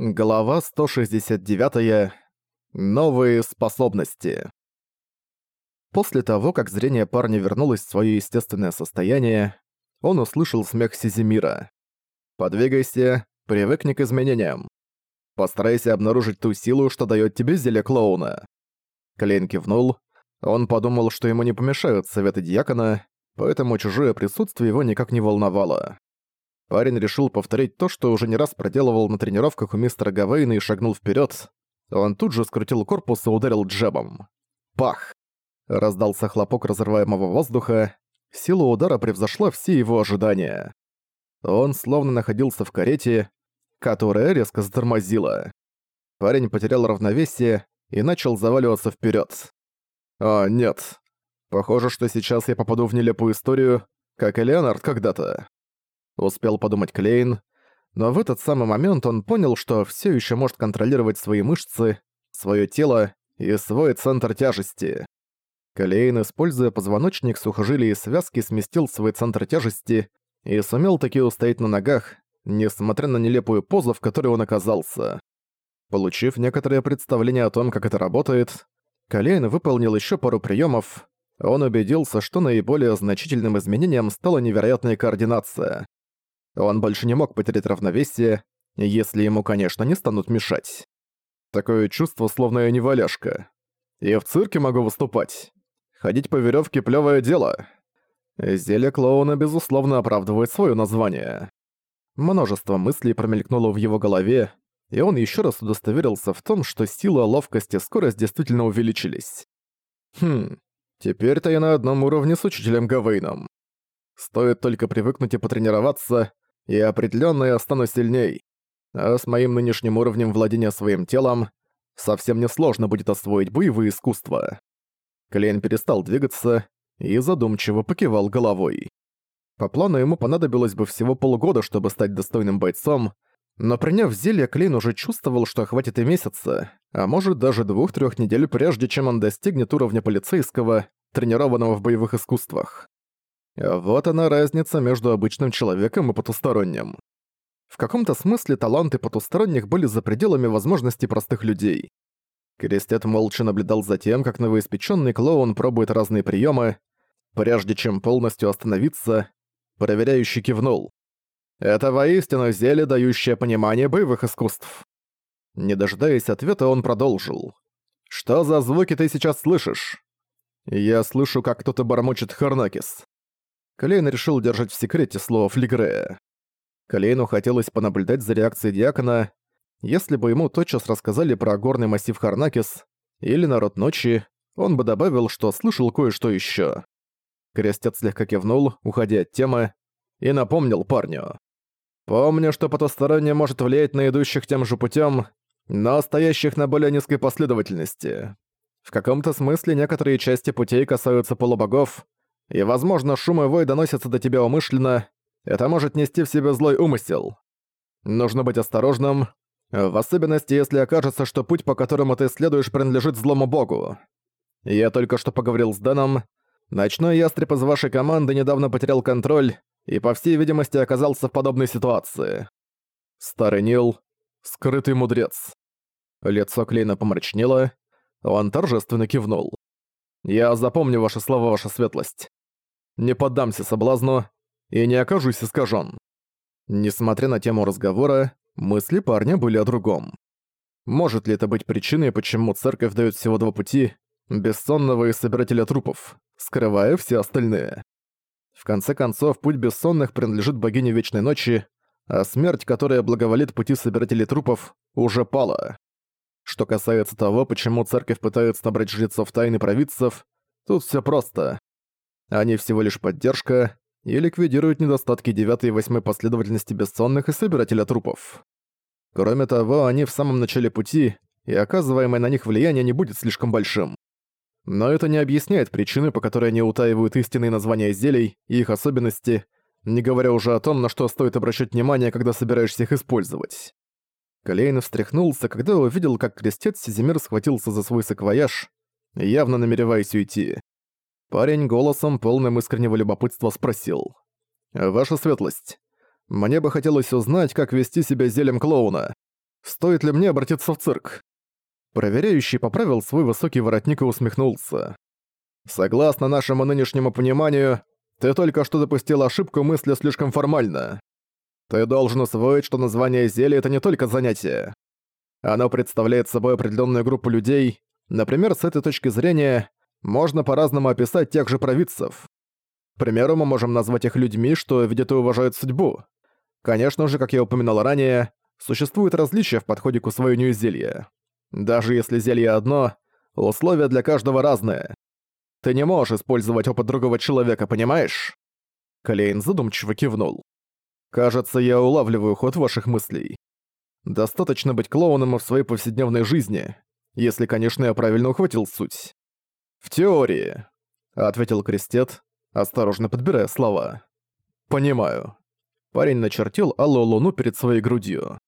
Глава 169. Новые способности. После того, как зрение парня вернулось в своё естественное состояние, он услышал смех Сизимира. «Подвигайся, привыкни к изменениям. Постарайся обнаружить ту силу, что даёт тебе зелье клоуна». Клейн кивнул. Он подумал, что ему не помешают советы Дьякона, поэтому чужое присутствие его никак не волновало. Парень решил повторить то, что уже не раз проделывал на тренировках у мистера Гавейна и шагнул вперед. Он тут же скрутил корпус и ударил джебом. Пах! Раздался хлопок разрываемого воздуха. Сила удара превзошла все его ожидания. Он словно находился в карете, которая резко затормозила. Парень потерял равновесие и начал заваливаться вперед. «А, нет. Похоже, что сейчас я попаду в нелепую историю, как и Леонард когда-то. Успел подумать Клейн, но в этот самый момент он понял, что все еще может контролировать свои мышцы, свое тело и свой центр тяжести. Клейн, используя позвоночник, сухожилия и связки, сместил свой центр тяжести и сумел таки устоять на ногах, несмотря на нелепую позу, в которой он оказался. Получив некоторое представление о том, как это работает, Калейн выполнил еще пару приемов. Он убедился, что наиболее значительным изменением стала невероятная координация. Он больше не мог потерять равновесие, если ему, конечно, не станут мешать. Такое чувство, словно я не валяшка. И в цирке могу выступать. Ходить по веревке плевое дело. Зелье клоуна, безусловно, оправдывает свое название. Множество мыслей промелькнуло в его голове, и он еще раз удостоверился в том, что сила, ловкость и скорость действительно увеличились. Хм, теперь-то я на одном уровне с учителем Гавейном. Стоит только привыкнуть и потренироваться, и определенно я стану сильней. А с моим нынешним уровнем владения своим телом совсем несложно будет освоить боевые искусства. Клейн перестал двигаться и задумчиво покивал головой. По плану ему понадобилось бы всего полгода, чтобы стать достойным бойцом, но приняв зелье, Клейн уже чувствовал, что хватит и месяца, а может даже двух-трех недель прежде, чем он достигнет уровня полицейского, тренированного в боевых искусствах. Вот она разница между обычным человеком и потусторонним. В каком-то смысле таланты потусторонних были за пределами возможностей простых людей. Крестет молча наблюдал за тем, как новоиспеченный клоун пробует разные приемы, прежде чем полностью остановиться, проверяющий кивнул. «Это воистину зелье, дающее понимание боевых искусств». Не дожидаясь ответа, он продолжил. «Что за звуки ты сейчас слышишь?» «Я слышу, как кто-то бормочет Харнакис. Клейн решил держать в секрете слово Флигрея. Клейну хотелось понаблюдать за реакцией Диакона, если бы ему тотчас рассказали про горный массив Харнакис или народ ночи, он бы добавил, что слышал кое-что ещё. Крестец слегка кивнул, уходя от темы, и напомнил парню. «Помню, что потустороннее может влиять на идущих тем же путём, но стоящих на более низкой последовательности. В каком-то смысле некоторые части путей касаются полубогов, и, возможно, шум и вой доносятся до тебя умышленно, это может нести в себе злой умысел. Нужно быть осторожным, в особенности, если окажется, что путь, по которому ты следуешь, принадлежит злому богу. Я только что поговорил с Дэном. Ночной ястреб из вашей команды недавно потерял контроль и, по всей видимости, оказался в подобной ситуации. Старый Нил — скрытый мудрец. Лицо Клейна помрачнело, он торжественно кивнул. «Я запомню ваши слова, ваша светлость не поддамся соблазну и не окажусь искажен. Несмотря на тему разговора, мысли парня были о другом. Может ли это быть причиной, почему церковь дает всего два пути – бессонного и собирателя трупов, скрывая все остальные? В конце концов, путь бессонных принадлежит богине Вечной Ночи, а смерть, которая благоволит пути собирателей трупов, уже пала. Что касается того, почему церковь пытается набрать жрецов тайны провидцев, тут все просто. Они всего лишь поддержка и ликвидируют недостатки 9 и 8 последовательности бессонных и собирателя трупов. Кроме того, они в самом начале пути, и оказываемое на них влияние не будет слишком большим. Но это не объясняет причины, по которой они утаивают истинные названия зелий и их особенности, не говоря уже о том, на что стоит обращать внимание, когда собираешься их использовать. Калейн встряхнулся, когда увидел, как крестец Сизимир схватился за свой саквояж, явно намереваясь уйти. Парень голосом, полным искреннего любопытства, спросил. «Ваша светлость, мне бы хотелось узнать, как вести себя зелем клоуна. Стоит ли мне обратиться в цирк? Проверяющий поправил свой высокий воротник и усмехнулся. Согласно нашему нынешнему пониманию, ты только что допустил ошибку мысли слишком формально. Ты должен усвоить, что название зелья — это не только занятие. Оно представляет собой определенную группу людей. Например, с этой точки зрения можно по-разному описать тех же провидцев. К примеру, мы можем назвать их людьми, что видят и уважают судьбу. Конечно же, как я упоминал ранее, существует различия в подходе к усвоению зелья. Даже если зелье одно, условия для каждого разные. Ты не можешь использовать опыт другого человека, понимаешь? Клейн задумчиво кивнул. Кажется, я улавливаю ход ваших мыслей. Достаточно быть клоуном в своей повседневной жизни, если, конечно, я правильно ухватил суть. В теории, ответил Крестет, осторожно подбирая слова. Понимаю. Парень начертил алую луну перед своей грудью.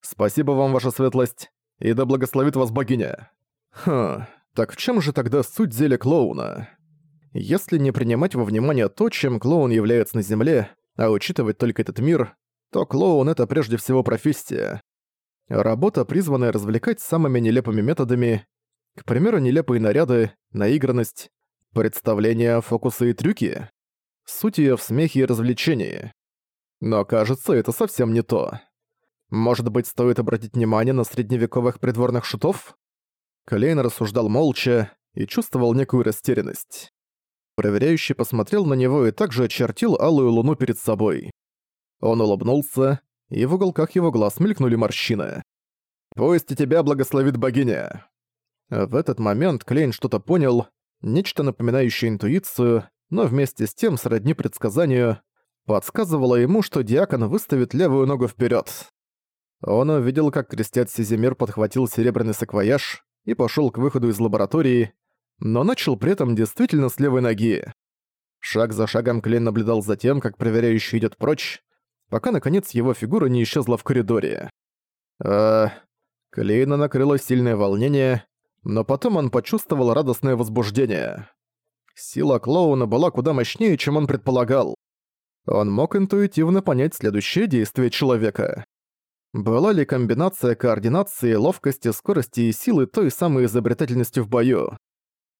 Спасибо вам, ваша светлость, и да благословит вас богиня. Хм, так в чем же тогда суть зелья клоуна? Если не принимать во внимание то, чем клоун является на Земле, а учитывать только этот мир, то клоун — это прежде всего профессия. Работа, призванная развлекать самыми нелепыми методами, к примеру, нелепые наряды, наигранность, представления, фокусы и трюки. Суть её в смехе и развлечении. Но кажется, это совсем не то. Может быть, стоит обратить внимание на средневековых придворных шутов? Клейн рассуждал молча и чувствовал некую растерянность. Проверяющий посмотрел на него и также очертил алую луну перед собой. Он улыбнулся, и в уголках его глаз мелькнули морщины. «Пусть и тебя благословит богиня!» В этот момент Клейн что-то понял, нечто напоминающее интуицию, но вместе с тем сродни предсказанию, подсказывало ему, что диакон выставит левую ногу вперед. Он увидел, как крестец Сизимир подхватил серебряный саквояж и пошел к выходу из лаборатории, но начал при этом действительно с левой ноги. Шаг за шагом Клейн наблюдал за тем, как проверяющий идет прочь, пока, наконец, его фигура не исчезла в коридоре. А... Клейна накрыло сильное волнение, но потом он почувствовал радостное возбуждение. Сила клоуна была куда мощнее, чем он предполагал. Он мог интуитивно понять следующее действие человека. Была ли комбинация координации, ловкости, скорости и силы той самой изобретательности в бою?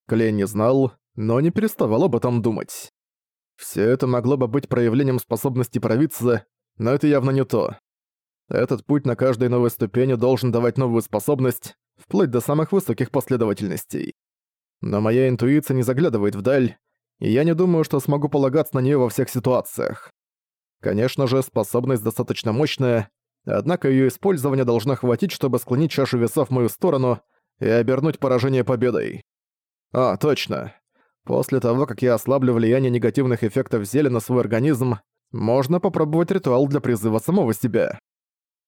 Клейн не знал, но не переставал об этом думать. Все это могло бы быть проявлением способности провидца, но это явно не то. Этот путь на каждой новой ступени должен давать новую способность, вплоть до самых высоких последовательностей. Но моя интуиция не заглядывает вдаль, и я не думаю, что смогу полагаться на нее во всех ситуациях. Конечно же, способность достаточно мощная, однако ее использование должно хватить, чтобы склонить чашу весов в мою сторону и обернуть поражение победой. А, точно. После того, как я ослаблю влияние негативных эффектов зелья на свой организм, можно попробовать ритуал для призыва самого себя.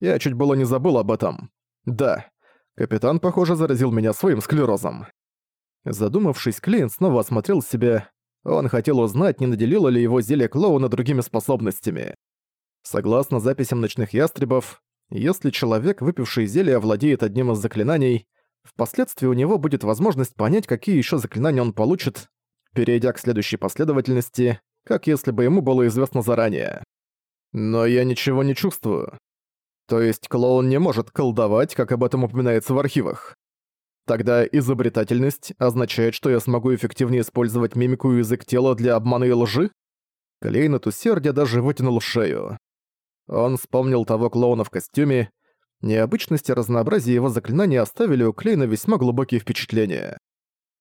Я чуть было не забыл об этом. Да, капитан, похоже, заразил меня своим склерозом. Задумавшись, Клейн снова осмотрел себя. Он хотел узнать, не наделило ли его зелье клоуна другими способностями. Согласно записям ночных ястребов, если человек, выпивший зелье, владеет одним из заклинаний, впоследствии у него будет возможность понять, какие еще заклинания он получит, перейдя к следующей последовательности, как если бы ему было известно заранее. Но я ничего не чувствую. То есть клоун не может колдовать, как об этом упоминается в архивах. Тогда изобретательность означает, что я смогу эффективнее использовать мимику и язык тела для обмана и лжи? Клейн от усердия даже вытянул шею. Он вспомнил того клоуна в костюме. Необычность и разнообразие его заклинаний оставили у Клейна весьма глубокие впечатления.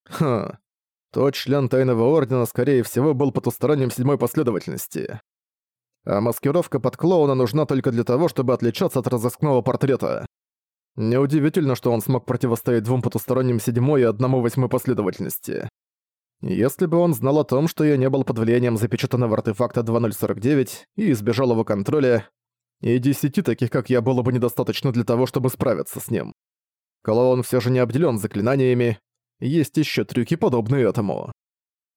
Хм, тот член Тайного Ордена, скорее всего, был потусторонним седьмой последовательности. А маскировка под клоуна нужна только для того, чтобы отличаться от разыскного портрета. Неудивительно, что он смог противостоять двум потусторонним седьмой и одному восьмой последовательности. Если бы он знал о том, что я не был под влиянием запечатанного артефакта 2049 и избежал его контроля, и десяти таких, как я, было бы недостаточно для того, чтобы справиться с ним. Клоун все же не обделен заклинаниями, есть еще трюки, подобные этому.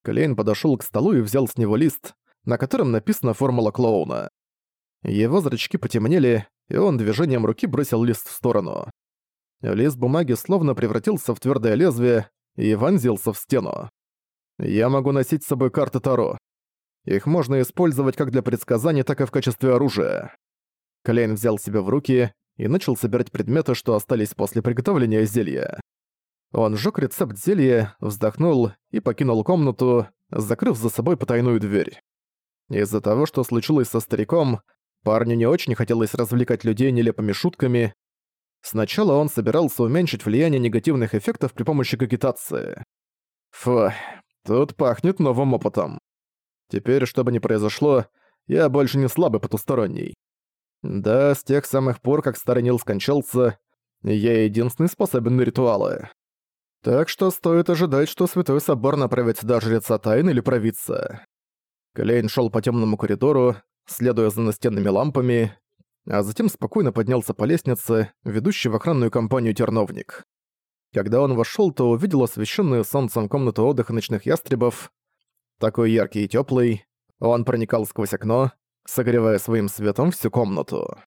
Клейн подошел к столу и взял с него лист, на котором написана формула клоуна. Его зрачки потемнели, и он движением руки бросил лист в сторону. Лист бумаги словно превратился в твердое лезвие и вонзился в стену. Я могу носить с собой карты Таро. Их можно использовать как для предсказаний, так и в качестве оружия. Клейн взял себя в руки и начал собирать предметы, что остались после приготовления зелья. Он сжёг рецепт зелья, вздохнул и покинул комнату, закрыв за собой потайную дверь. Из-за того, что случилось со стариком, парню не очень хотелось развлекать людей нелепыми шутками. Сначала он собирался уменьшить влияние негативных эффектов при помощи кагитации. Фу, тут пахнет новым опытом. Теперь, что бы ни произошло, я больше не слабый потусторонний. Да, с тех самых пор, как старый Нил скончался, я единственный способен на ритуалы. Так что стоит ожидать, что Святой Собор направит сюда жреца Тайн или провидца. Клейн шел по темному коридору, следуя за настенными лампами, а затем спокойно поднялся по лестнице, ведущей в охранную компанию «Терновник». Когда он вошел, то увидел освещенную солнцем комнату отдыха ночных ястребов. Такой яркий и теплый, он проникал сквозь окно, согревая своим светом всю комнату.